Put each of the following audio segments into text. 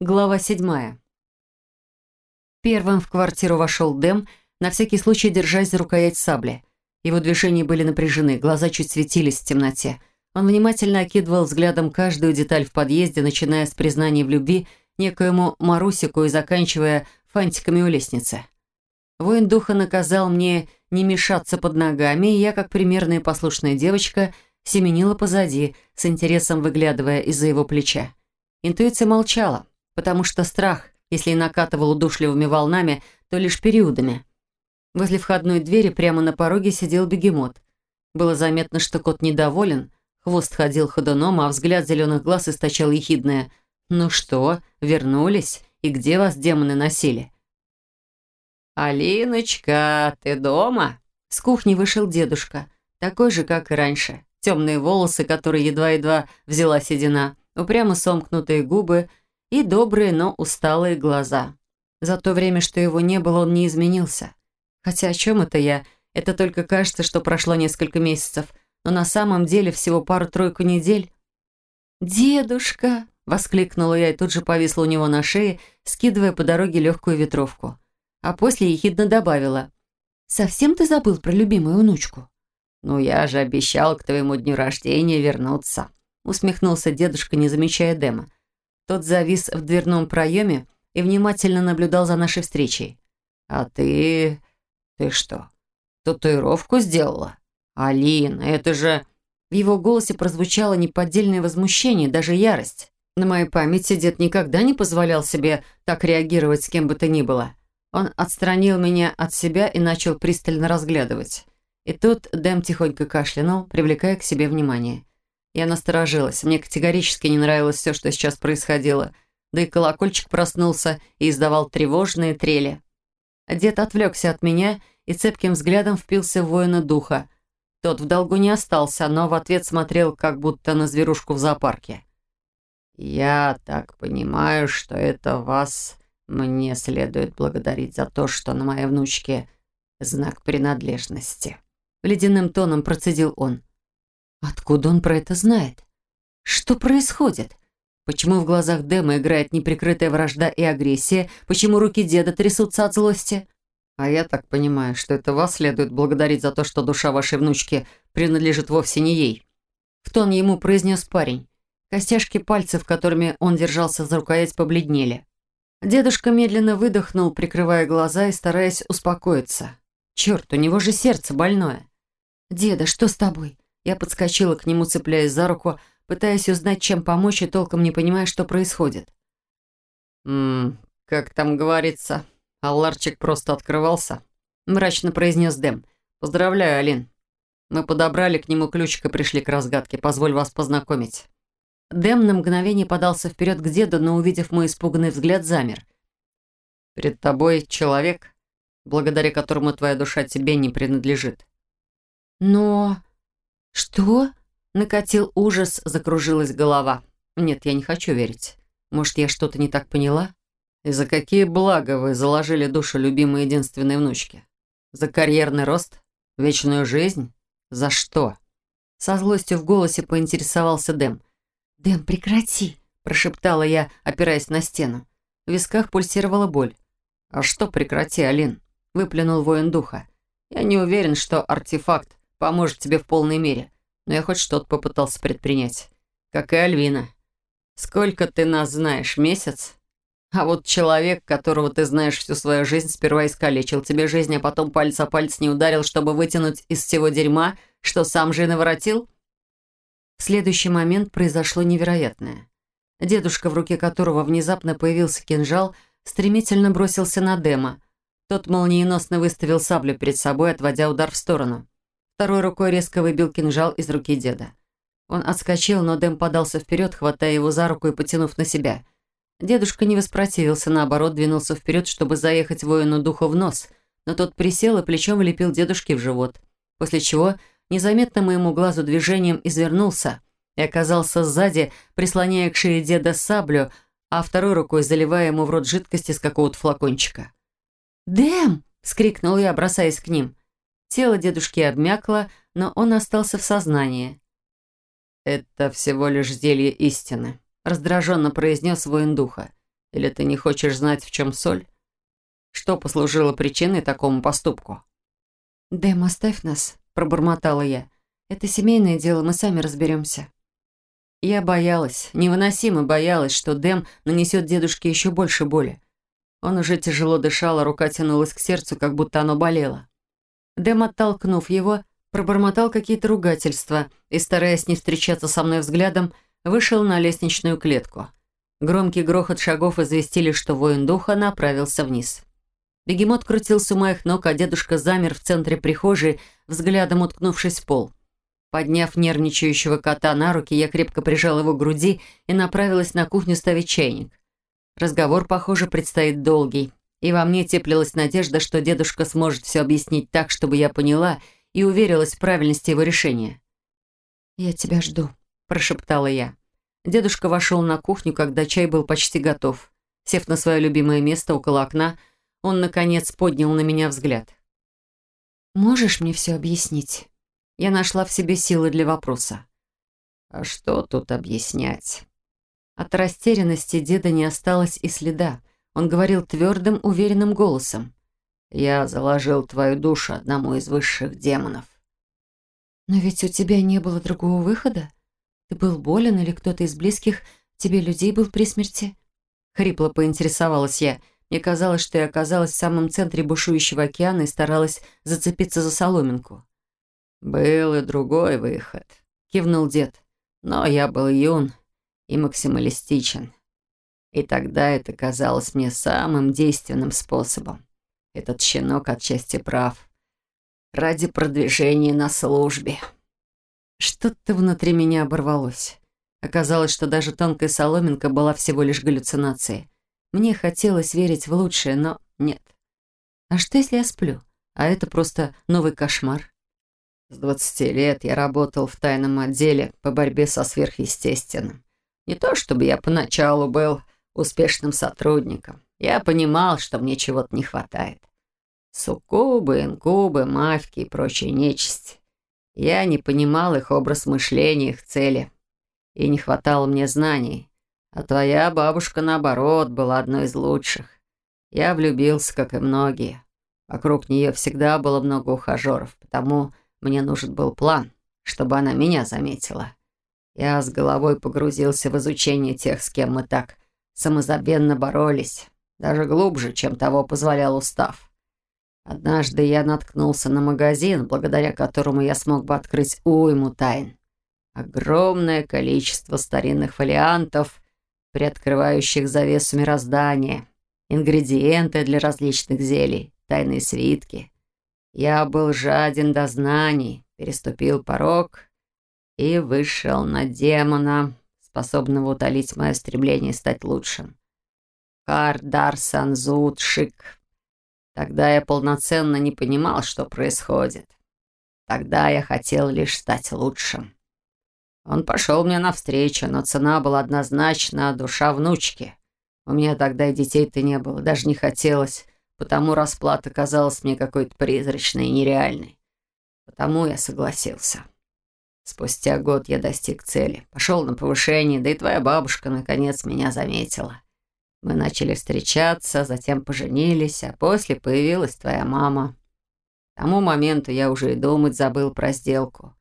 Глава седьмая. Первым в квартиру вошел Дэм, на всякий случай держась за рукоять сабли. Его движения были напряжены, глаза чуть светились в темноте. Он внимательно окидывал взглядом каждую деталь в подъезде, начиная с признания в любви некоему Марусику и заканчивая фантиками у лестницы. Воин духа наказал мне не мешаться под ногами, и я, как примерная послушная девочка, семенила позади, с интересом выглядывая из-за его плеча. Интуиция молчала потому что страх, если и накатывал удушливыми волнами, то лишь периодами. Возле входной двери прямо на пороге сидел бегемот. Было заметно, что кот недоволен, хвост ходил ходуном, а взгляд зеленых глаз источал ехидное «Ну что, вернулись? И где вас демоны носили?» «Алиночка, ты дома?» С кухни вышел дедушка, такой же, как и раньше. Темные волосы, которые едва-едва взяла седина, упрямо сомкнутые губы и добрые, но усталые глаза. За то время, что его не было, он не изменился. Хотя о чем это я? Это только кажется, что прошло несколько месяцев, но на самом деле всего пару-тройку недель. «Дедушка!» — воскликнула я и тут же повисла у него на шее, скидывая по дороге легкую ветровку. А после ехидно добавила. «Совсем ты забыл про любимую внучку?» «Ну, я же обещал к твоему дню рождения вернуться», — усмехнулся дедушка, не замечая Дэма. Тот завис в дверном проеме и внимательно наблюдал за нашей встречей. «А ты... ты что, татуировку сделала? Алина, это же...» В его голосе прозвучало неподдельное возмущение, даже ярость. На моей памяти дед никогда не позволял себе так реагировать с кем бы то ни было. Он отстранил меня от себя и начал пристально разглядывать. И тут Дэм тихонько кашлянул, привлекая к себе внимание. Я насторожилась. Мне категорически не нравилось все, что сейчас происходило. Да и колокольчик проснулся и издавал тревожные трели. Дед отвлекся от меня и цепким взглядом впился в воина духа. Тот в долгу не остался, но в ответ смотрел, как будто на зверушку в зоопарке. «Я так понимаю, что это вас мне следует благодарить за то, что на моей внучке знак принадлежности». Ледяным тоном процедил он. Откуда он про это знает? Что происходит? Почему в глазах Дэма играет неприкрытая вражда и агрессия? Почему руки деда трясутся от злости? А я так понимаю, что это вас следует благодарить за то, что душа вашей внучки принадлежит вовсе не ей. В тон ему произнес парень. Костяшки пальцев, которыми он держался за рукоять, побледнели. Дедушка медленно выдохнул, прикрывая глаза и стараясь успокоиться. Черт, у него же сердце больное. «Деда, что с тобой? Я подскочила к нему, цепляясь за руку, пытаясь узнать, чем помочь, и толком не понимая, что происходит. «Ммм, как там говорится, Алларчик просто открывался», — мрачно произнес Дэм. «Поздравляю, Алин. Мы подобрали к нему ключик и пришли к разгадке. Позволь вас познакомить». Дэм на мгновение подался вперед к деду, но, увидев мой испуганный взгляд, замер. «Перед тобой человек, благодаря которому твоя душа тебе не принадлежит». «Но...» «Что?» — накатил ужас, закружилась голова. «Нет, я не хочу верить. Может, я что-то не так поняла?» «И за какие блага вы заложили душу любимой единственной внучки? За карьерный рост? Вечную жизнь? За что?» Со злостью в голосе поинтересовался Дэм. «Дэм, прекрати!» – прошептала я, опираясь на стену. В висках пульсировала боль. «А что прекрати, Алин?» – выплюнул воин духа. «Я не уверен, что артефакт поможет тебе в полной мере. Но я хоть что-то попытался предпринять. Как и Альвина. Сколько ты нас знаешь? Месяц? А вот человек, которого ты знаешь всю свою жизнь, сперва искалечил тебе жизнь, а потом палец о палец не ударил, чтобы вытянуть из всего дерьма, что сам же и наворотил? В следующий момент произошло невероятное. Дедушка, в руке которого внезапно появился кинжал, стремительно бросился на Дема. Тот молниеносно выставил саблю перед собой, отводя удар в сторону. Второй рукой резко выбил кинжал из руки деда. Он отскочил, но Дэм подался вперед, хватая его за руку и потянув на себя. Дедушка не воспротивился, наоборот, двинулся вперед, чтобы заехать воину духа в нос, но тот присел и плечом влепил дедушке в живот, после чего незаметно моему глазу движением извернулся и оказался сзади, прислоняя к шее деда саблю, а второй рукой заливая ему в рот жидкость из какого-то флакончика. «Дэм!» — вскрикнул я, бросаясь к ним. Тело дедушки обмякло, но он остался в сознании. «Это всего лишь зелье истины», — раздраженно произнес воин духа. Или ты не хочешь знать, в чем соль? Что послужило причиной такому поступку?» «Дэм, оставь нас», — пробормотала я. «Это семейное дело, мы сами разберемся». Я боялась, невыносимо боялась, что Дэм нанесет дедушке еще больше боли. Он уже тяжело дышал, а рука тянулась к сердцу, как будто оно болело. Дэм, оттолкнув его, пробормотал какие-то ругательства и, стараясь не встречаться со мной взглядом, вышел на лестничную клетку. Громкий грохот шагов известили, что воин духа направился вниз. Бегемот крутился у моих ног, а дедушка замер в центре прихожей, взглядом уткнувшись в пол. Подняв нервничающего кота на руки, я крепко прижал его к груди и направилась на кухню ставить чайник. Разговор, похоже, предстоит долгий, и во мне теплилась надежда, что дедушка сможет все объяснить так, чтобы я поняла и уверилась в правильности его решения. «Я тебя жду», – прошептала я. Дедушка вошел на кухню, когда чай был почти готов. Сев на свое любимое место около окна, он, наконец, поднял на меня взгляд. «Можешь мне все объяснить?» Я нашла в себе силы для вопроса. «А что тут объяснять?» От растерянности деда не осталось и следа. Он говорил твердым, уверенным голосом. «Я заложил твою душу одному из высших демонов». «Но ведь у тебя не было другого выхода? Ты был болен или кто-то из близких тебе людей был при смерти?» Хрипло поинтересовалась я. Мне казалось, что я оказалась в самом центре бушующего океана и старалась зацепиться за соломинку. «Был и другой выход», — кивнул дед. «Но я был юн и максималистичен. И тогда это казалось мне самым действенным способом. Этот щенок отчасти прав. Ради продвижения на службе». Что-то внутри меня оборвалось. Оказалось, что даже тонкая соломинка была всего лишь галлюцинацией. Мне хотелось верить в лучшее, но нет. А что, если я сплю? А это просто новый кошмар? С 20 лет я работал в тайном отделе по борьбе со сверхъестественным. Не то чтобы я поначалу был успешным сотрудником. Я понимал, что мне чего-то не хватает. Суккубы, инкубы, мавки и прочая нечисть. Я не понимал их образ мышления, их цели. И не хватало мне знаний. А твоя бабушка, наоборот, была одной из лучших. Я влюбился, как и многие. Вокруг нее всегда было много ухажеров, потому мне нужен был план, чтобы она меня заметила. Я с головой погрузился в изучение тех, с кем мы так самозабвенно боролись, даже глубже, чем того позволял устав. Однажды я наткнулся на магазин, благодаря которому я смог бы открыть уйму тайн. Огромное количество старинных фолиантов, приоткрывающих завесу мироздания, ингредиенты для различных зелий, тайные свитки — я был жаден до знаний, переступил порог и вышел на демона, способного утолить мое стремление стать лучшим. Хардар Санзут Шик. Тогда я полноценно не понимал, что происходит. Тогда я хотел лишь стать лучшим. Он пошел мне навстречу, но цена была однозначна душа внучки. У меня тогда и детей-то не было, даже не хотелось потому расплата казалась мне какой-то призрачной и нереальной. Потому я согласился. Спустя год я достиг цели, пошел на повышение, да и твоя бабушка наконец меня заметила. Мы начали встречаться, затем поженились, а после появилась твоя мама. К тому моменту я уже и думать забыл про сделку.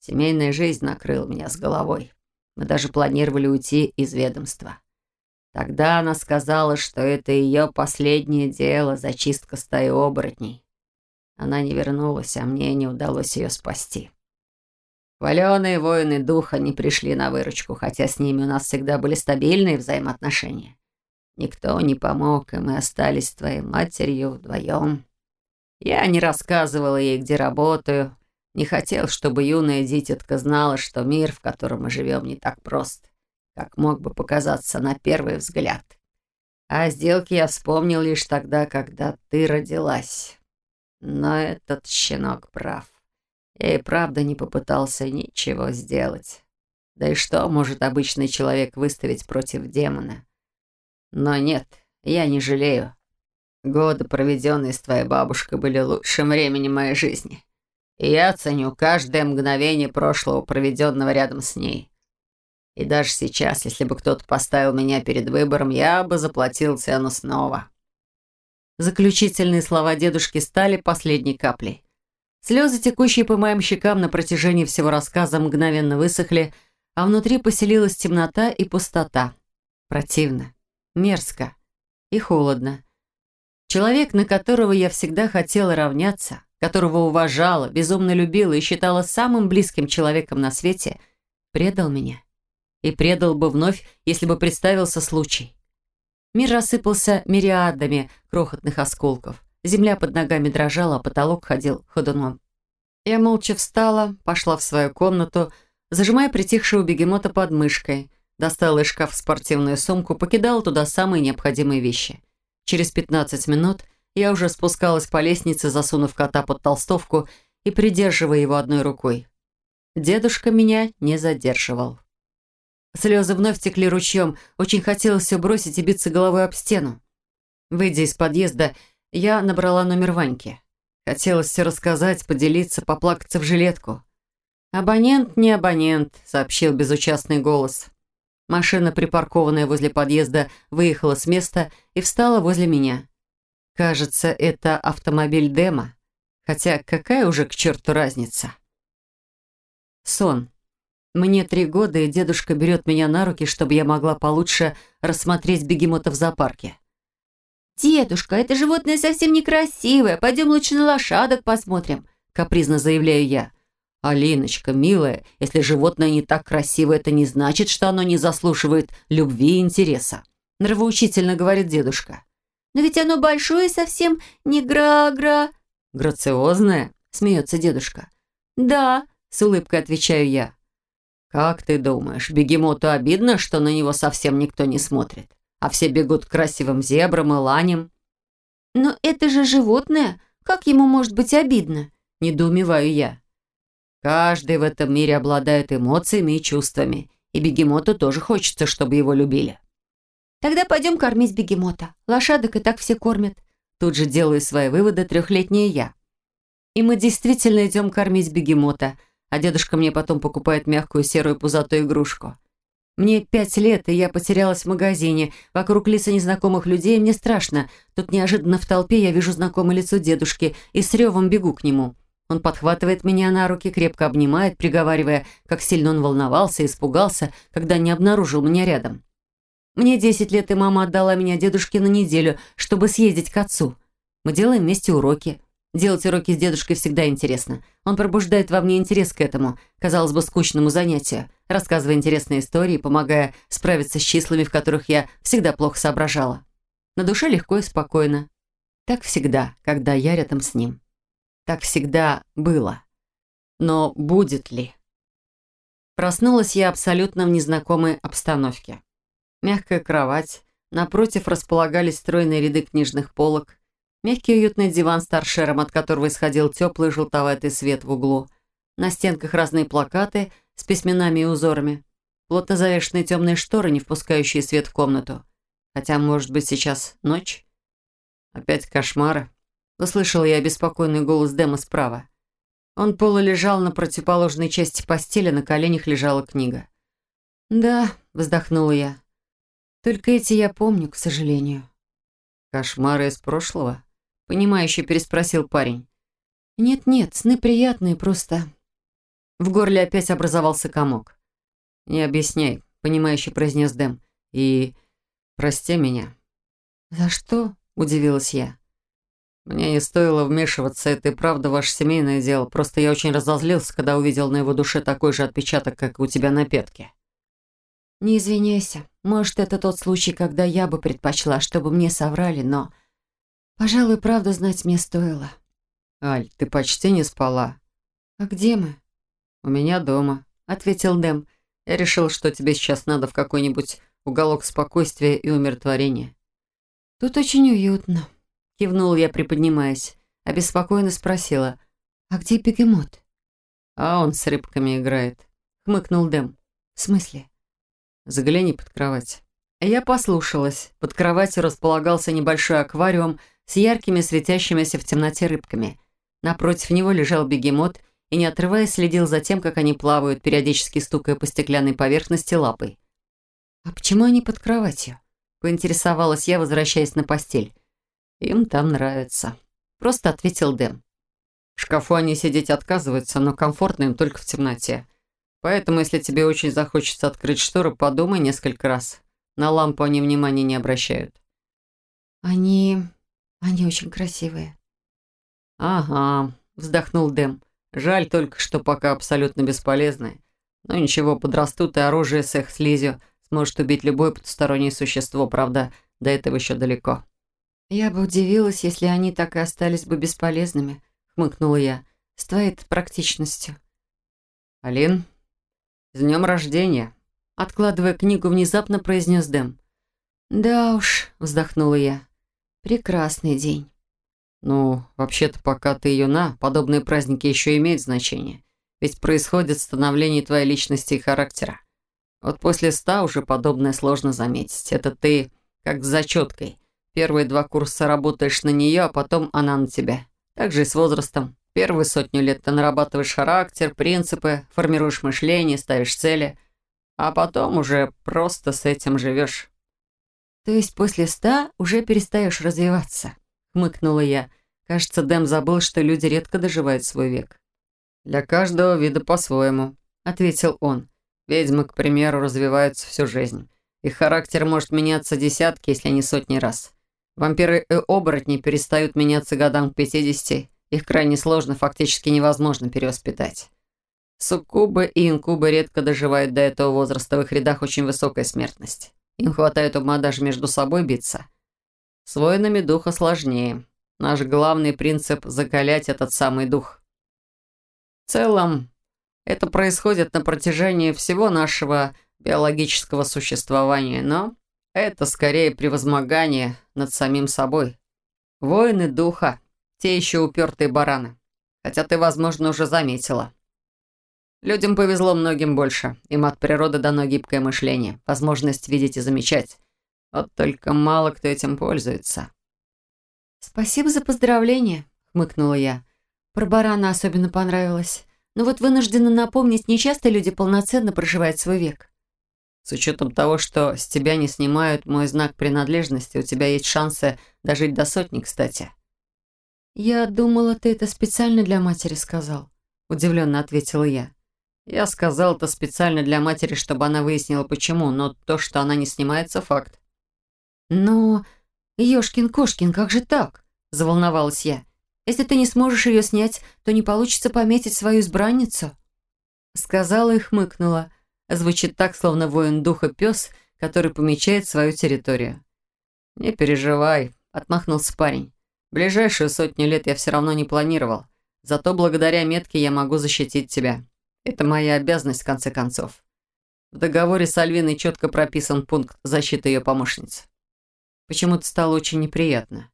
Семейная жизнь накрыла меня с головой. Мы даже планировали уйти из ведомства. Тогда она сказала, что это ее последнее дело, зачистка стаи оборотней. Она не вернулась, а мне не удалось ее спасти. Хваленые воины духа не пришли на выручку, хотя с ними у нас всегда были стабильные взаимоотношения. Никто не помог, и мы остались с твоей матерью вдвоем. Я не рассказывала ей, где работаю, не хотел, чтобы юная дитятка знала, что мир, в котором мы живем, не так прост как мог бы показаться на первый взгляд. А о сделке я вспомнил лишь тогда, когда ты родилась. Но этот щенок прав. Я и правда не попытался ничего сделать. Да и что может обычный человек выставить против демона? Но нет, я не жалею. Годы, проведенные с твоей бабушкой, были лучшим временем моей жизни. И я ценю каждое мгновение прошлого, проведенного рядом с ней. И даже сейчас, если бы кто-то поставил меня перед выбором, я бы заплатил цену снова». Заключительные слова дедушки стали последней каплей. Слезы, текущие по моим щекам на протяжении всего рассказа, мгновенно высохли, а внутри поселилась темнота и пустота. Противно, мерзко и холодно. Человек, на которого я всегда хотела равняться, которого уважала, безумно любила и считала самым близким человеком на свете, предал меня. И предал бы вновь, если бы представился случай. Мир рассыпался мириадами крохотных осколков. Земля под ногами дрожала, а потолок ходил ходуном. Я молча встала, пошла в свою комнату, зажимая притихшего бегемота под мышкой, достала из шкафа спортивную сумку, покидала туда самые необходимые вещи. Через 15 минут я уже спускалась по лестнице, засунув кота под толстовку и придерживая его одной рукой. Дедушка меня не задерживал. Слезы вновь текли ручьем, очень хотелось все бросить и биться головой об стену. Выйдя из подъезда, я набрала номер Ваньки. Хотелось все рассказать, поделиться, поплакаться в жилетку. «Абонент не абонент», — сообщил безучастный голос. Машина, припаркованная возле подъезда, выехала с места и встала возле меня. Кажется, это автомобиль Дема. Хотя какая уже к черту разница? Сон. Мне три года, и дедушка берет меня на руки, чтобы я могла получше рассмотреть бегемота в зоопарке. «Дедушка, это животное совсем некрасивое. Пойдем лучше на лошадок посмотрим», — капризно заявляю я. «Алиночка, милая, если животное не так красиво, это не значит, что оно не заслуживает любви и интереса», — нравоучительно говорит дедушка. «Но ведь оно большое совсем не гра-гра...» «Грациозное?» — смеется дедушка. «Да», — с улыбкой отвечаю я. «Как ты думаешь, бегемоту обидно, что на него совсем никто не смотрит?» А все бегут к красивым зебрам и ланям. «Но это же животное, как ему может быть обидно?» – недоумеваю я. Каждый в этом мире обладает эмоциями и чувствами, и бегемоту тоже хочется, чтобы его любили. «Тогда пойдем кормить бегемота. Лошадок и так все кормят». Тут же делаю свои выводы трехлетняя я. И мы действительно идем кормить бегемота, а дедушка мне потом покупает мягкую серую пузатую игрушку. Мне пять лет, и я потерялась в магазине. Вокруг лица незнакомых людей, мне страшно. Тут неожиданно в толпе я вижу знакомое лицо дедушки и с ревом бегу к нему. Он подхватывает меня на руки, крепко обнимает, приговаривая, как сильно он волновался и испугался, когда не обнаружил меня рядом. Мне десять лет, и мама отдала меня дедушке на неделю, чтобы съездить к отцу. Мы делаем вместе уроки. Делать уроки с дедушкой всегда интересно. Он пробуждает во мне интерес к этому, казалось бы, скучному занятию, рассказывая интересные истории, помогая справиться с числами, в которых я всегда плохо соображала. На душе легко и спокойно. Так всегда, когда я рядом с ним. Так всегда было. Но будет ли? Проснулась я абсолютно в незнакомой обстановке. Мягкая кровать, напротив располагались стройные ряды книжных полок, Мягкий уютный диван с торшером, от которого исходил теплый желтоватый свет в углу. На стенках разные плакаты с письменами и узорами. Плотно завешенные темные шторы, не впускающие свет в комнату. Хотя, может быть, сейчас ночь? Опять кошмары. Услышала я беспокойный голос Дэма справа. Он полулежал на противоположной части постели, на коленях лежала книга. «Да», — вздохнула я. «Только эти я помню, к сожалению». «Кошмары из прошлого?» Понимающе переспросил парень. «Нет-нет, сны приятные, просто...» В горле опять образовался комок. «Не объясняй», — понимающе произнес Дэм. «И... прости меня». «За что?» — удивилась я. «Мне не стоило вмешиваться, это и правда ваше семейное дело. Просто я очень разозлился, когда увидел на его душе такой же отпечаток, как и у тебя на пятке». «Не извиняйся. Может, это тот случай, когда я бы предпочла, чтобы мне соврали, но Пожалуй, правду знать мне стоило. «Аль, ты почти не спала». «А где мы?» «У меня дома», — ответил Дэм. «Я решил, что тебе сейчас надо в какой-нибудь уголок спокойствия и умиротворения». «Тут очень уютно», — кивнул я, приподнимаясь. Обеспокоенно спросила. «А где бегемот?» «А он с рыбками играет», — хмыкнул Дэм. «В смысле?» «Загляни под кровать». Я послушалась. Под кроватью располагался небольшой аквариум с яркими светящимися в темноте рыбками. Напротив него лежал бегемот и, не отрываясь, следил за тем, как они плавают, периодически стукая по стеклянной поверхности лапой. «А почему они под кроватью?» – поинтересовалась я, возвращаясь на постель. «Им там нравится», – просто ответил Дэм. В шкафу они сидеть отказываются, но комфортно им только в темноте. Поэтому, если тебе очень захочется открыть шторы, подумай несколько раз. На лампу они внимания не обращают. Они... они очень красивые. Ага, вздохнул Дэм. Жаль только, что пока абсолютно бесполезны. Но ничего, подрастут, и оружие с их слизью сможет убить любое потустороннее существо, правда, до этого еще далеко. Я бы удивилась, если они так и остались бы бесполезными, хмыкнула я, с твоей практичностью. Алин, с днем рождения, откладывая книгу, внезапно произнес Дэм. Да уж, вздохнула я. Прекрасный день. Ну, вообще-то, пока ты юна, подобные праздники еще имеют значение. Ведь происходит становление твоей личности и характера. Вот после ста уже подобное сложно заметить. Это ты как с зачеткой. Первые два курса работаешь на нее, а потом она на тебя. Так же и с возрастом. Первые сотню лет ты нарабатываешь характер, принципы, формируешь мышление, ставишь цели. А потом уже просто с этим живешь. То есть после ста уже перестаешь развиваться? Хмыкнула я. Кажется, Дэм забыл, что люди редко доживают свой век. «Для каждого вида по-своему», — ответил он. Ведьмы, к примеру, развиваются всю жизнь. Их характер может меняться десятки, если не сотни раз. Вампиры и оборотни перестают меняться годам к 50. Их крайне сложно, фактически невозможно перевоспитать. Суккубы и инкубы редко доживают до этого возраста, в их рядах очень высокая смертность. Им хватает ума даже между собой биться. С воинами духа сложнее. Наш главный принцип – закалять этот самый дух. В целом, это происходит на протяжении всего нашего биологического существования, но это скорее превозмогание над самим собой. Воины духа, те еще упертые бараны. Хотя ты, возможно, уже заметила. Людям повезло многим больше. Им от природы дано гибкое мышление, возможность видеть и замечать. Вот только мало кто этим пользуется. «Спасибо за поздравление», — хмыкнула я. «Про барана особенно понравилось. Но вот вынуждена напомнить, нечасто люди полноценно проживают свой век. С учетом того, что с тебя не снимают мой знак принадлежности, у тебя есть шансы дожить до сотни, кстати. «Я думала, ты это специально для матери сказал», — удивленно ответила я. «Я сказал это специально для матери, чтобы она выяснила, почему, но то, что она не снимается, факт». «Но, Ёшкин-кошкин, как же так?» — заволновалась я. Если ты не сможешь ее снять, то не получится пометить свою избранницу». Сказала и хмыкнула. Звучит так, словно воин духа пес, который помечает свою территорию. «Не переживай», — отмахнулся парень. «Ближайшую сотню лет я все равно не планировал. Зато благодаря метке я могу защитить тебя. Это моя обязанность, в конце концов. В договоре с Альвиной четко прописан пункт защиты ее помощницы. Почему-то стало очень неприятно.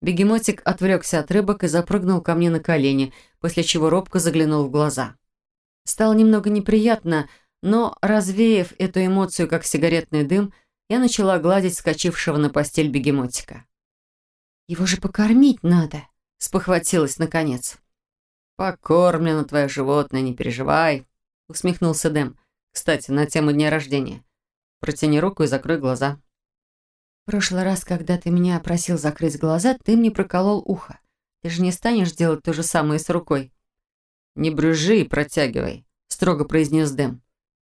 Бегемотик отвлекся от рыбок и запрыгнул ко мне на колени, после чего робко заглянул в глаза. Стало немного неприятно, но, развеяв эту эмоцию, как сигаретный дым, я начала гладить скачившего на постель бегемотика. «Его же покормить надо», — спохватилась наконец. «Покормлено твое животное, не переживай», — усмехнулся Дэм. «Кстати, на тему дня рождения. Протяни руку и закрой глаза». В прошлый раз, когда ты меня просил закрыть глаза, ты мне проколол ухо. Ты же не станешь делать то же самое с рукой. «Не брюжи и протягивай», — строго произнес Дэм.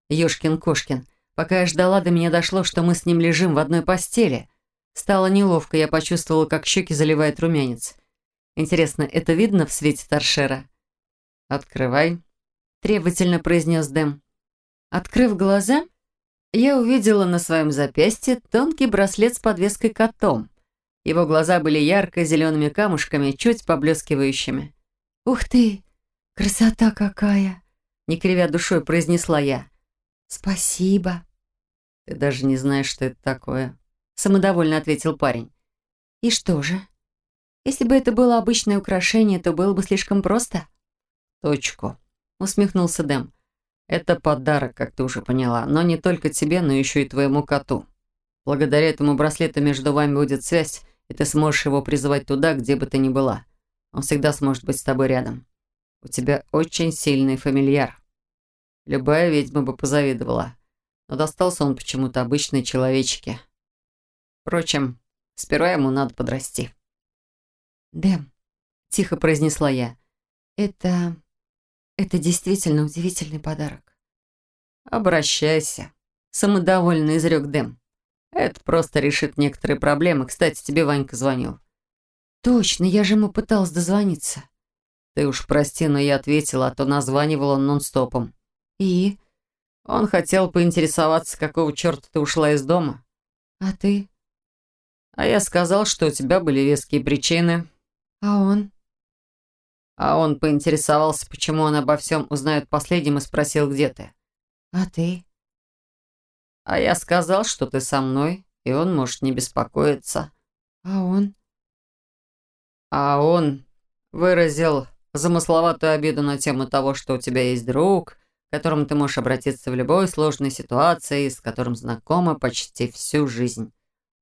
«Ёшкин-кошкин, пока я ждала, до меня дошло, что мы с ним лежим в одной постели. Стало неловко, я почувствовала, как щеки заливает румянец. Интересно, это видно в свете торшера?» «Открывай», — требовательно произнес Дэм. Открыв глаза, я увидела на своем запястье тонкий браслет с подвеской котом. Его глаза были ярко-зелеными камушками, чуть поблескивающими. «Ух ты! Красота какая!» Не кривя душой произнесла я. «Спасибо!» «Ты даже не знаешь, что это такое», — самодовольно ответил парень. «И что же? Если бы это было обычное украшение, то было бы слишком просто?» «Точку», — усмехнулся Дэм. Это подарок, как ты уже поняла, но не только тебе, но еще и твоему коту. Благодаря этому браслету между вами будет связь, и ты сможешь его призывать туда, где бы ты ни была. Он всегда сможет быть с тобой рядом. У тебя очень сильный фамильяр. Любая ведьма бы позавидовала. Но достался он почему-то обычной человечке. Впрочем, сперва ему надо подрасти. «Дэм», — тихо произнесла я, — «это... это действительно удивительный подарок». «Обращайся», — самодовольно изрек Дэм. «Это просто решит некоторые проблемы. Кстати, тебе Ванька звонил». «Точно, я же ему пыталась дозвониться». «Ты уж прости, но я ответила, а то названивал он нон-стопом». «И?» «Он хотел поинтересоваться, какого черта ты ушла из дома». «А ты?» «А я сказал, что у тебя были веские причины». «А он?» А он поинтересовался, почему он обо всем узнает последним и спросил, где ты. «А ты?» «А я сказал, что ты со мной, и он может не беспокоиться». «А он?» «А он выразил замысловатую обиду на тему того, что у тебя есть друг, к которому ты можешь обратиться в любой сложной ситуации, с которым знакома почти всю жизнь.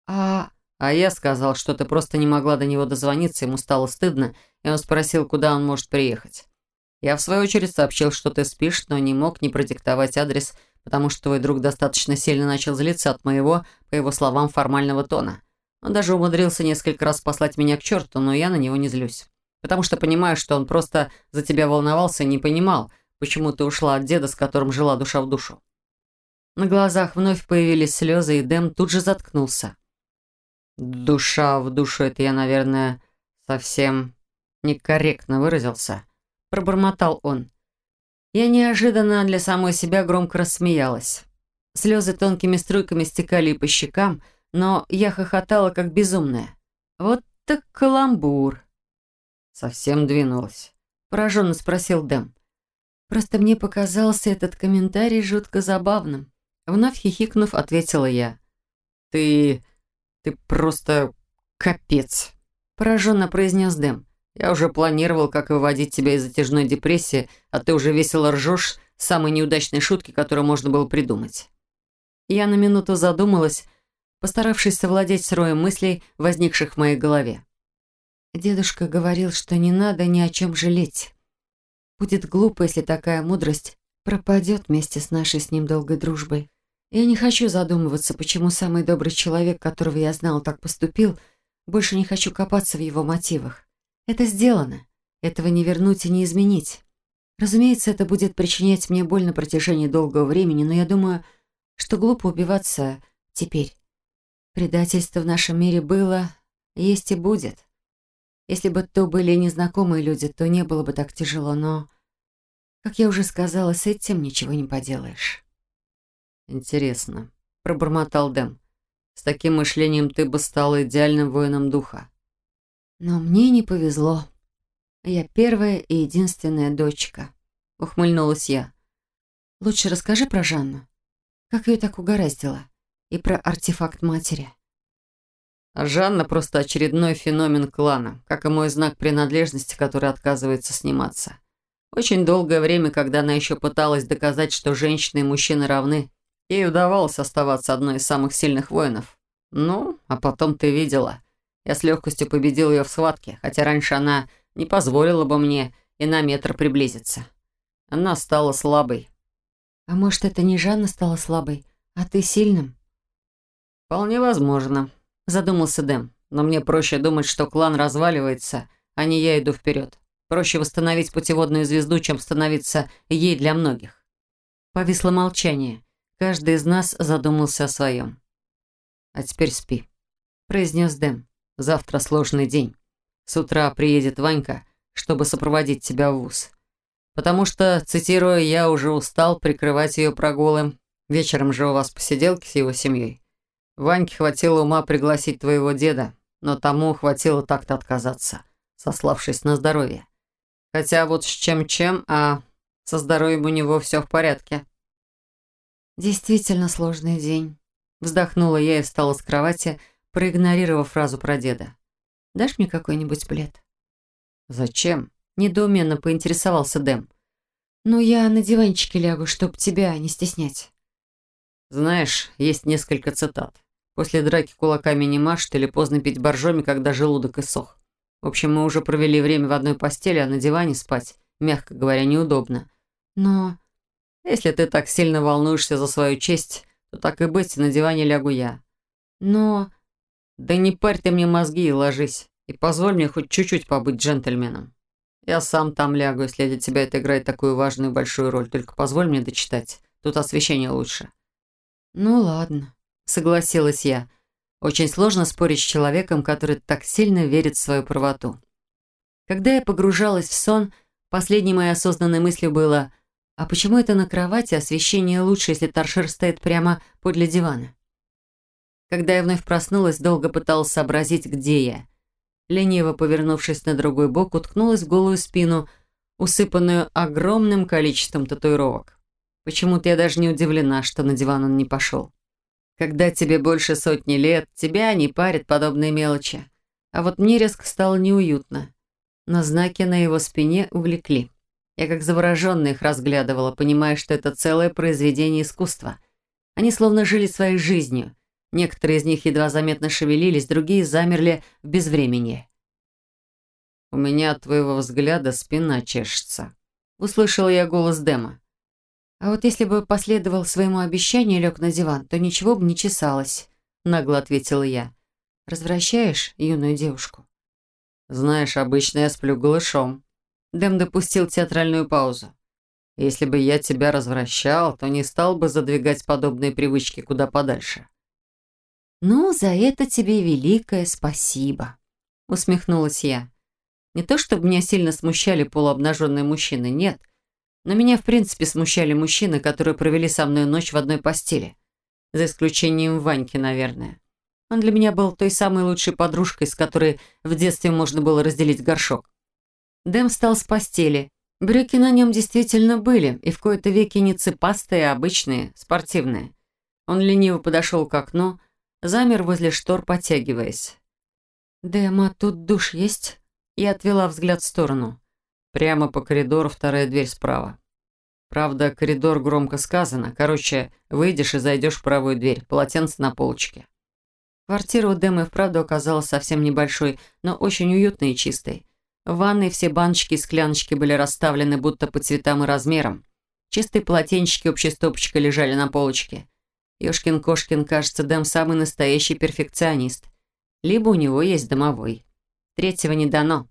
А... А я сказал, что ты просто не могла до него дозвониться, ему стало стыдно, и он спросил, куда он может приехать. Я, в свою очередь, сообщил, что ты спишь, но не мог не продиктовать адрес, потому что твой друг достаточно сильно начал злиться от моего, по его словам, формального тона. Он даже умудрился несколько раз послать меня к черту, но я на него не злюсь потому что понимаю, что он просто за тебя волновался и не понимал, почему ты ушла от деда, с которым жила душа в душу. На глазах вновь появились слезы, и Дэм тут же заткнулся. «Душа в душу» — это я, наверное, совсем некорректно выразился. Пробормотал он. Я неожиданно для самой себя громко рассмеялась. Слезы тонкими струйками стекали по щекам, но я хохотала, как безумная. Вот так каламбур. «Совсем двинулась?» – пораженно спросил Дэм. «Просто мне показался этот комментарий жутко забавным». Вновь хихикнув, ответила я. «Ты... ты просто капец!» – пораженно произнес Дэм. «Я уже планировал, как выводить тебя из затяжной депрессии, а ты уже весело ржешь самой неудачной шутки, которую можно было придумать». Я на минуту задумалась, постаравшись совладеть с роем мыслей, возникших в моей голове. Дедушка говорил, что не надо ни о чем жалеть. Будет глупо, если такая мудрость пропадет вместе с нашей с ним долгой дружбой. Я не хочу задумываться, почему самый добрый человек, которого я знал, так поступил, больше не хочу копаться в его мотивах. Это сделано. Этого не вернуть и не изменить. Разумеется, это будет причинять мне боль на протяжении долгого времени, но я думаю, что глупо убиваться теперь. Предательство в нашем мире было, есть и будет. Если бы то были незнакомые люди, то не было бы так тяжело, но, как я уже сказала, с этим ничего не поделаешь. «Интересно», — пробормотал Дэм. «С таким мышлением ты бы стала идеальным воином духа». «Но мне не повезло. Я первая и единственная дочка», — ухмыльнулась я. «Лучше расскажи про Жанну. Как ее так угораздило? И про артефакт матери». А Жанна просто очередной феномен клана, как и мой знак принадлежности, который отказывается сниматься. Очень долгое время, когда она еще пыталась доказать, что женщины и мужчины равны, ей удавалось оставаться одной из самых сильных воинов. Ну, а потом ты видела. Я с легкостью победил ее в схватке, хотя раньше она не позволила бы мне и на метр приблизиться. Она стала слабой. А может, это не Жанна стала слабой, а ты сильным? Вполне возможно задумался Дэм. «Но мне проще думать, что клан разваливается, а не я иду вперед. Проще восстановить путеводную звезду, чем становиться ей для многих». Повисло молчание. Каждый из нас задумался о своем. «А теперь спи», — произнес Дэм. «Завтра сложный день. С утра приедет Ванька, чтобы сопроводить тебя в вуз. Потому что, цитируя, я уже устал прикрывать ее прогулы. Вечером же у вас посиделки с его семьей. Ваньке хватило ума пригласить твоего деда, но тому хватило так-то отказаться, сославшись на здоровье. Хотя вот с чем-чем, а со здоровьем у него все в порядке. Действительно сложный день. Вздохнула я и встала с кровати, проигнорировав фразу про деда. «Дашь мне какой-нибудь плед?» «Зачем?» – недоуменно поинтересовался Дэм. «Ну, я на диванчике лягу, чтоб тебя не стеснять». Знаешь, есть несколько цитат. После драки кулаками не машут или поздно пить боржоми, когда желудок иссох. В общем, мы уже провели время в одной постели, а на диване спать мягко говоря, неудобно. Но если ты так сильно волнуешься за свою честь, то так и быть, на диване лягу я. Но... Да не парь ты мне мозги и ложись. И позволь мне хоть чуть-чуть побыть джентльменом. Я сам там лягу, если для тебя это играет такую важную большую роль. Только позволь мне дочитать. Тут освещение лучше». «Ну ладно», — согласилась я. Очень сложно спорить с человеком, который так сильно верит в свою правоту. Когда я погружалась в сон, последней моей осознанной мыслью было «А почему это на кровати освещение лучше, если торшер стоит прямо подле дивана?» Когда я вновь проснулась, долго пыталась сообразить, где я лениво повернувшись на другой бок, уткнулась в голую спину, усыпанную огромным количеством татуировок. Почему-то я даже не удивлена, что на диван он не пошел. Когда тебе больше сотни лет, тебя не парят подобные мелочи. А вот мне резко стало неуютно. Но знаки на его спине увлекли. Я как завороженная их разглядывала, понимая, что это целое произведение искусства. Они словно жили своей жизнью, Некоторые из них едва заметно шевелились, другие замерли в безвремени. «У меня от твоего взгляда спина чешется», — услышал я голос Дэма. «А вот если бы последовал своему обещанию и лег на диван, то ничего бы не чесалось», — нагло ответила я. «Развращаешь юную девушку?» «Знаешь, обычно я сплю голышом». Дэм допустил театральную паузу. «Если бы я тебя развращал, то не стал бы задвигать подобные привычки куда подальше». «Ну, за это тебе великое спасибо», — усмехнулась я. Не то чтобы меня сильно смущали полуобнаженные мужчины, нет. Но меня, в принципе, смущали мужчины, которые провели со мной ночь в одной постели. За исключением Ваньки, наверное. Он для меня был той самой лучшей подружкой, с которой в детстве можно было разделить горшок. Дэм встал с постели. Брюки на нем действительно были, и в кои-то веки не цепастые, а обычные, спортивные. Он лениво подошел к окну, замер возле штор, подтягиваясь. «Дэма, тут душ есть?» Я отвела взгляд в сторону. Прямо по коридору вторая дверь справа. Правда, коридор громко сказано. Короче, выйдешь и зайдешь в правую дверь. Полотенце на полочке. Квартира у Дэмы вправду оказалась совсем небольшой, но очень уютной и чистой. В ванной все баночки и скляночки были расставлены будто по цветам и размерам. Чистые полотенчики общей стопочкой лежали на полочке. Ёшкин-кошкин, кажется, Дэм самый настоящий перфекционист. Либо у него есть домовой. Третьего не дано.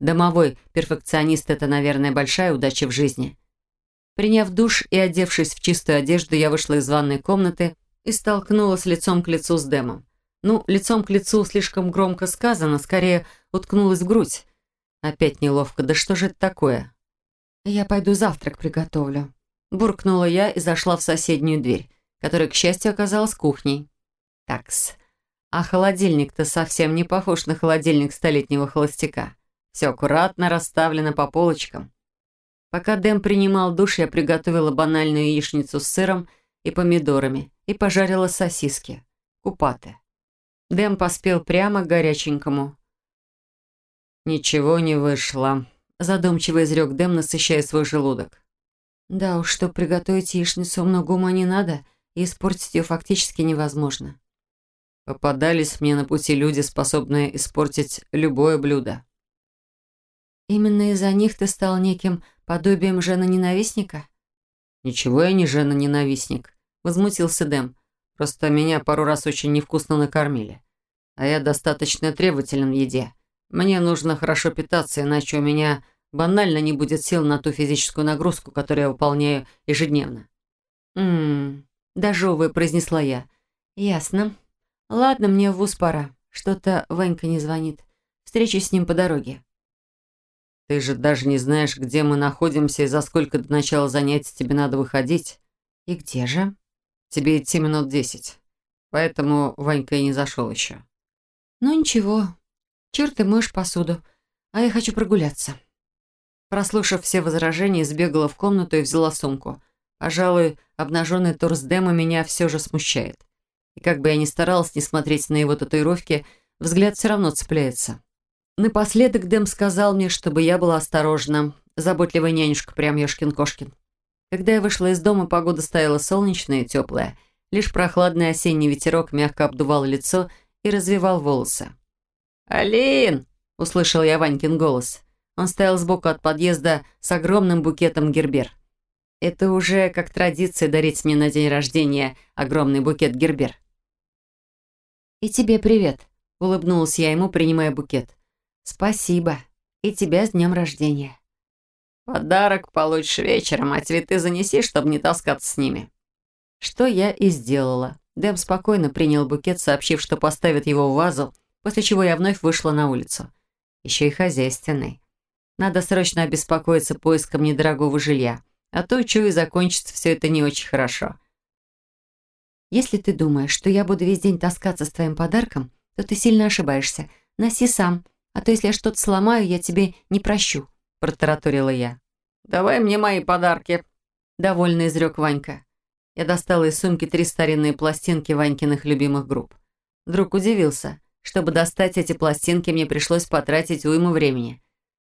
Домовой перфекционист – это, наверное, большая удача в жизни. Приняв душ и одевшись в чистую одежду, я вышла из ванной комнаты и столкнулась лицом к лицу с Дэмом. Ну, лицом к лицу слишком громко сказано, скорее уткнулась в грудь. Опять неловко. Да что же это такое? «Я пойду завтрак приготовлю», – буркнула я и зашла в соседнюю дверь которая, к счастью, оказалась кухней. Такс. А холодильник-то совсем не похож на холодильник столетнего холостяка. Все аккуратно расставлено по полочкам. Пока Дэм принимал душ, я приготовила банальную яичницу с сыром и помидорами и пожарила сосиски. Купаты. Дэм поспел прямо к горяченькому. «Ничего не вышло», – задумчиво изрек Дэм, насыщая свой желудок. «Да уж, чтобы приготовить яичницу, много ума не надо», – и испортить ее фактически невозможно. Попадались мне на пути люди, способные испортить любое блюдо. Именно из-за них ты стал неким подобием жена-ненавистника? Ничего я не жена-ненавистник, возмутился Дэм. Просто меня пару раз очень невкусно накормили. А я достаточно требователен в еде. Мне нужно хорошо питаться, иначе у меня банально не будет сил на ту физическую нагрузку, которую я выполняю ежедневно. Ммм, Дожевывая, произнесла я. «Ясно. Ладно, мне в вуз пора. Что-то Ванька не звонит. Встречусь с ним по дороге». «Ты же даже не знаешь, где мы находимся и за сколько до начала занятий тебе надо выходить». «И где же?» «Тебе идти минут десять. Поэтому Ванька и не зашел еще». «Ну ничего. Черт ты моешь посуду. А я хочу прогуляться». Прослушав все возражения, сбегала в комнату и взяла сумку – Пожалуй, обнаженный торс Дэма меня все же смущает. И как бы я ни старалась не смотреть на его татуировки, взгляд все равно цепляется. Напоследок Дэм сказал мне, чтобы я была осторожна. Заботливая нянюшка, прям Ёшкин-Кошкин. Когда я вышла из дома, погода стояла солнечная и теплая. Лишь прохладный осенний ветерок мягко обдувал лицо и развивал волосы. «Алин!» – услышал я Ванькин голос. Он стоял сбоку от подъезда с огромным букетом гербер. Это уже как традиция дарить мне на день рождения огромный букет гербер. «И тебе привет», — улыбнулась я ему, принимая букет. «Спасибо. И тебя с днем рождения». «Подарок получишь вечером, а цветы занеси, чтобы не таскаться с ними». Что я и сделала. Дэм спокойно принял букет, сообщив, что поставит его в вазу, после чего я вновь вышла на улицу. Еще и хозяйственный. Надо срочно обеспокоиться поиском недорогого жилья, а то, чую, закончится все это не очень хорошо. Если ты думаешь, что я буду весь день таскаться с твоим подарком, то ты сильно ошибаешься. Носи сам, а то если я что-то сломаю, я тебе не прощу», – протараторила я. «Давай мне мои подарки», – довольно изрек Ванька. Я достала из сумки три старинные пластинки Ванькиных любимых групп. Друг удивился. Чтобы достать эти пластинки, мне пришлось потратить уйму времени.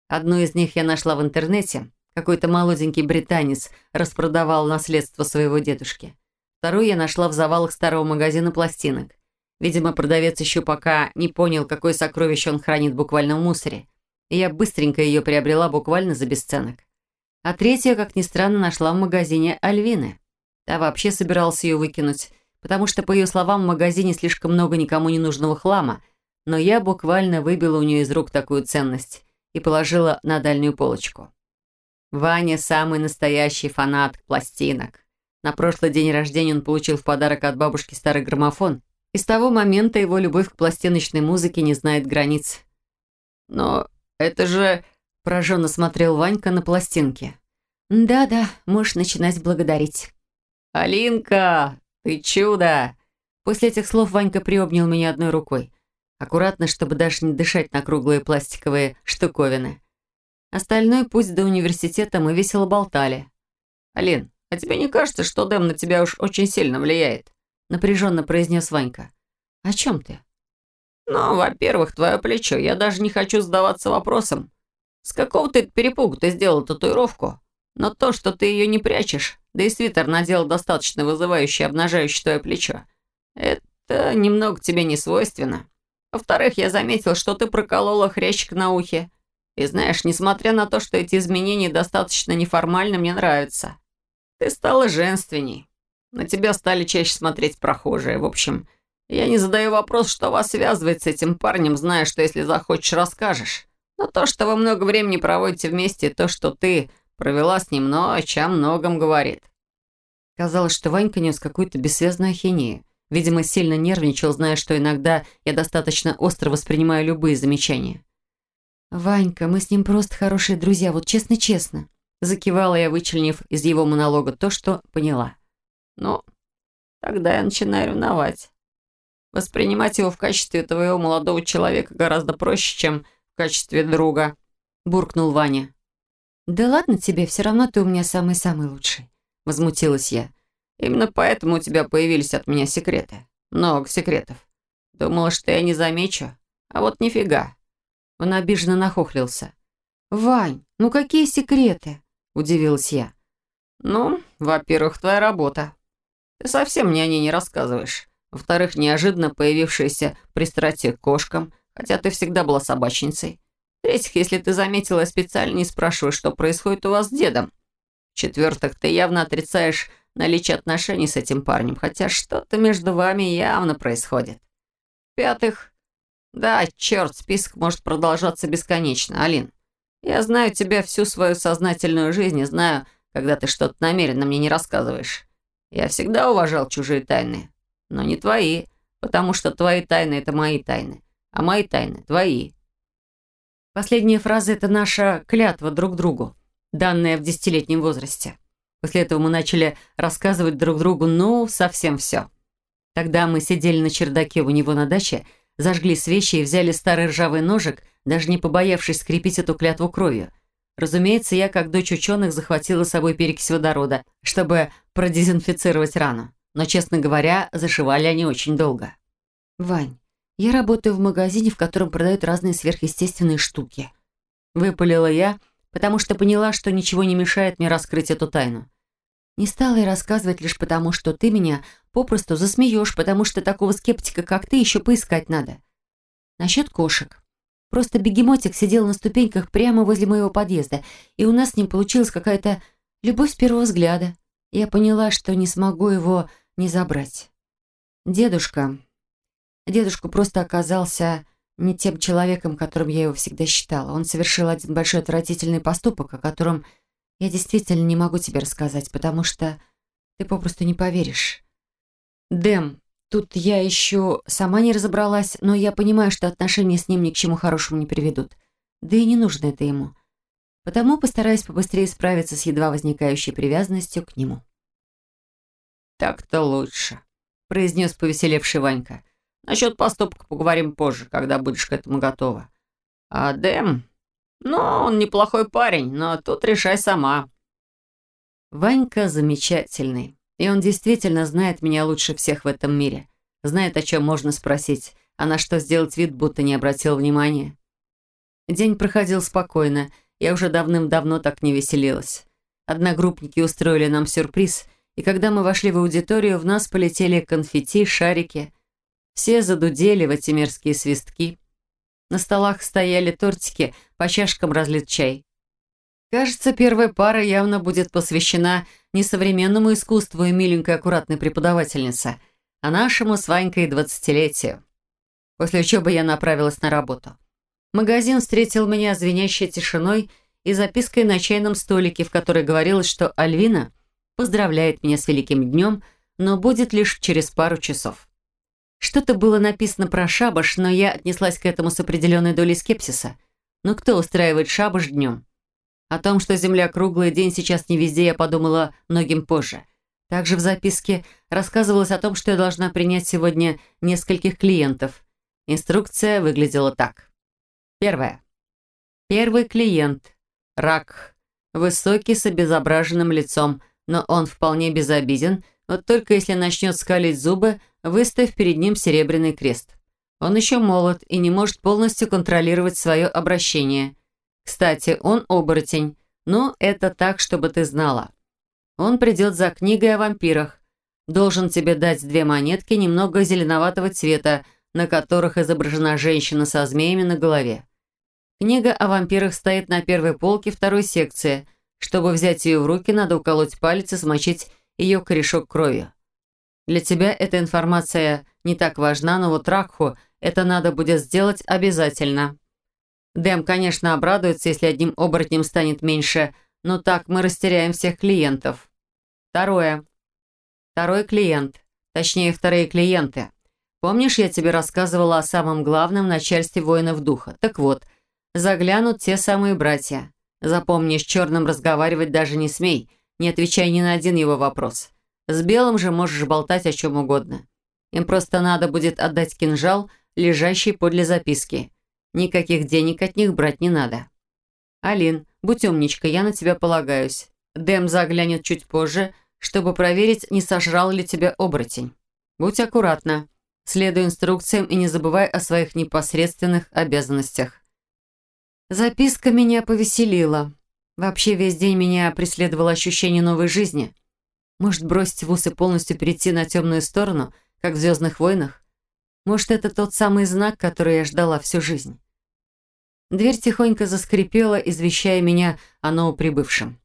Одну из них я нашла в интернете. Какой-то молоденький британец распродавал наследство своего дедушки. Вторую я нашла в завалах старого магазина пластинок. Видимо, продавец еще пока не понял, какое сокровище он хранит буквально в мусоре. И я быстренько ее приобрела буквально за бесценок. А третью, как ни странно, нашла в магазине Альвины. Та вообще собиралась ее выкинуть, потому что, по ее словам, в магазине слишком много никому не нужного хлама, но я буквально выбила у нее из рук такую ценность и положила на дальнюю полочку. Ваня самый настоящий фанат пластинок. На прошлый день рождения он получил в подарок от бабушки старый граммофон, и с того момента его любовь к пластиночной музыке не знает границ. «Но это же...» – пораженно смотрел Ванька на пластинки. «Да-да, можешь начинать благодарить». «Алинка, ты чудо!» После этих слов Ванька приобнял меня одной рукой. Аккуратно, чтобы даже не дышать на круглые пластиковые штуковины. Остальной путь до университета мы весело болтали. «Алин, а тебе не кажется, что Дэм на тебя уж очень сильно влияет?» Напряженно произнес Ванька. «О чем ты?» «Ну, во-первых, твое плечо. Я даже не хочу задаваться вопросом. С какого ты перепугу ты сделал татуировку? Но то, что ты ее не прячешь, да и свитер надел достаточно вызывающий, обнажающий твое плечо, это немного тебе не свойственно. Во-вторых, я заметил, что ты проколола хрящик на ухе. И знаешь, несмотря на то, что эти изменения достаточно неформальны, мне нравятся. Ты стала женственней. На тебя стали чаще смотреть прохожие. В общем, я не задаю вопрос, что вас связывает с этим парнем, зная, что если захочешь, расскажешь. Но то, что вы много времени проводите вместе, то, что ты провела с ним ночь, о многом говорит. Казалось, что Ванька нес какую-то бессвязную ахинею. Видимо, сильно нервничал, зная, что иногда я достаточно остро воспринимаю любые замечания. «Ванька, мы с ним просто хорошие друзья, вот честно-честно». Закивала я, вычленив из его монолога то, что поняла. «Ну, тогда я начинаю ревновать. Воспринимать его в качестве твоего молодого человека гораздо проще, чем в качестве друга», – буркнул Ваня. «Да ладно тебе, все равно ты у меня самый-самый лучший», – возмутилась я. «Именно поэтому у тебя появились от меня секреты. Много секретов. Думала, что я не замечу, а вот нифига». Он обиженно нахохлился. «Вань, ну какие секреты?» – удивилась я. «Ну, во-первых, твоя работа. Ты совсем мне о ней не рассказываешь. Во-вторых, неожиданно появившаяся пристрастие к кошкам, хотя ты всегда была собачницей. В-третьих, если ты заметила, специально не спрашиваю, что происходит у вас с дедом. В-четвертых, ты явно отрицаешь наличие отношений с этим парнем, хотя что-то между вами явно происходит. В-пятых, да, черт, список может продолжаться бесконечно, Алин. Я знаю тебя всю свою сознательную жизнь и знаю, когда ты что-то намеренно мне не рассказываешь. Я всегда уважал чужие тайны, но не твои, потому что твои тайны — это мои тайны, а мои тайны — твои. Последняя фраза — это наша клятва друг другу, данная в десятилетнем возрасте. После этого мы начали рассказывать друг другу, ну, совсем все. Тогда мы сидели на чердаке у него на даче, зажгли свечи и взяли старый ржавый ножик — даже не побоявшись скрепить эту клятву кровью. Разумеется, я, как дочь ученых, захватила с собой перекись водорода, чтобы продезинфицировать рану. Но, честно говоря, зашивали они очень долго. «Вань, я работаю в магазине, в котором продают разные сверхъестественные штуки». Выпалила я, потому что поняла, что ничего не мешает мне раскрыть эту тайну. Не стала я рассказывать лишь потому, что ты меня попросту засмеешь, потому что такого скептика, как ты, еще поискать надо. Насчет кошек. Просто бегемотик сидел на ступеньках прямо возле моего подъезда, и у нас с ним получилась какая-то любовь с первого взгляда. Я поняла, что не смогу его не забрать. Дедушка... Дедушка просто оказался не тем человеком, которым я его всегда считала. Он совершил один большой отвратительный поступок, о котором я действительно не могу тебе рассказать, потому что ты попросту не поверишь. Дэм, тут я еще сама не разобралась, но я понимаю, что отношения с ним ни к чему хорошему не приведут. Да и не нужно это ему. Потому постараюсь побыстрее справиться с едва возникающей привязанностью к нему. «Так-то лучше», — произнес повеселевший Ванька. «Насчет поступка поговорим позже, когда будешь к этому готова. А Дэм, ну, он неплохой парень, но тут решай сама». Ванька замечательный. И он действительно знает меня лучше всех в этом мире. Знает, о чем можно спросить, а на что сделать вид, будто не обратил внимания. День проходил спокойно. Я уже давным-давно так не веселилась. Одногруппники устроили нам сюрприз, и когда мы вошли в аудиторию, в нас полетели конфетти, шарики. Все задудели в эти мерзкие свистки. На столах стояли тортики, по чашкам разлит чай. Кажется, первая пара явно будет посвящена не современному искусству и миленькой аккуратной преподавательнице, а нашему с Ванькой двадцатилетию. После учебы я направилась на работу. Магазин встретил меня звенящей тишиной и запиской на чайном столике, в которой говорилось, что Альвина поздравляет меня с великим днем, но будет лишь через пару часов. Что-то было написано про шабаш, но я отнеслась к этому с определенной долей скепсиса. Но кто устраивает шабаш днем? О том, что Земля круглый день сейчас не везде, я подумала многим позже. Также в записке рассказывалось о том, что я должна принять сегодня нескольких клиентов. Инструкция выглядела так. Первое. Первый клиент. Рак. Высокий, с обезображенным лицом, но он вполне безобиден, вот только если начнет скалить зубы, выставь перед ним серебряный крест. Он еще молод и не может полностью контролировать свое обращение – кстати, он оборотень, но это так, чтобы ты знала. Он придет за книгой о вампирах. Должен тебе дать две монетки немного зеленоватого цвета, на которых изображена женщина со змеями на голове. Книга о вампирах стоит на первой полке второй секции. Чтобы взять ее в руки, надо уколоть палец и смочить ее корешок кровью. Для тебя эта информация не так важна, но вот Ракху это надо будет сделать обязательно. Дэм, конечно, обрадуется, если одним оборотнем станет меньше, но так мы растеряем всех клиентов. Второе. Второй клиент. Точнее, вторые клиенты. Помнишь, я тебе рассказывала о самом главном начальстве воинов духа? Так вот, заглянут те самые братья. Запомни, с черным разговаривать даже не смей, не отвечай ни на один его вопрос. С белым же можешь болтать о чем угодно. Им просто надо будет отдать кинжал, лежащий подле записки. Никаких денег от них брать не надо. Алин, будь умничка, я на тебя полагаюсь. Дэм заглянет чуть позже, чтобы проверить, не сожрал ли тебя оборотень. Будь аккуратна. Следуй инструкциям и не забывай о своих непосредственных обязанностях. Записка меня повеселила. Вообще весь день меня преследовало ощущение новой жизни. Может, бросить вуз и полностью перейти на темную сторону, как в «Звездных войнах»? Может, это тот самый знак, который я ждала всю жизнь? Дверь тихонько заскрипела, извещая меня о новоприбывшем.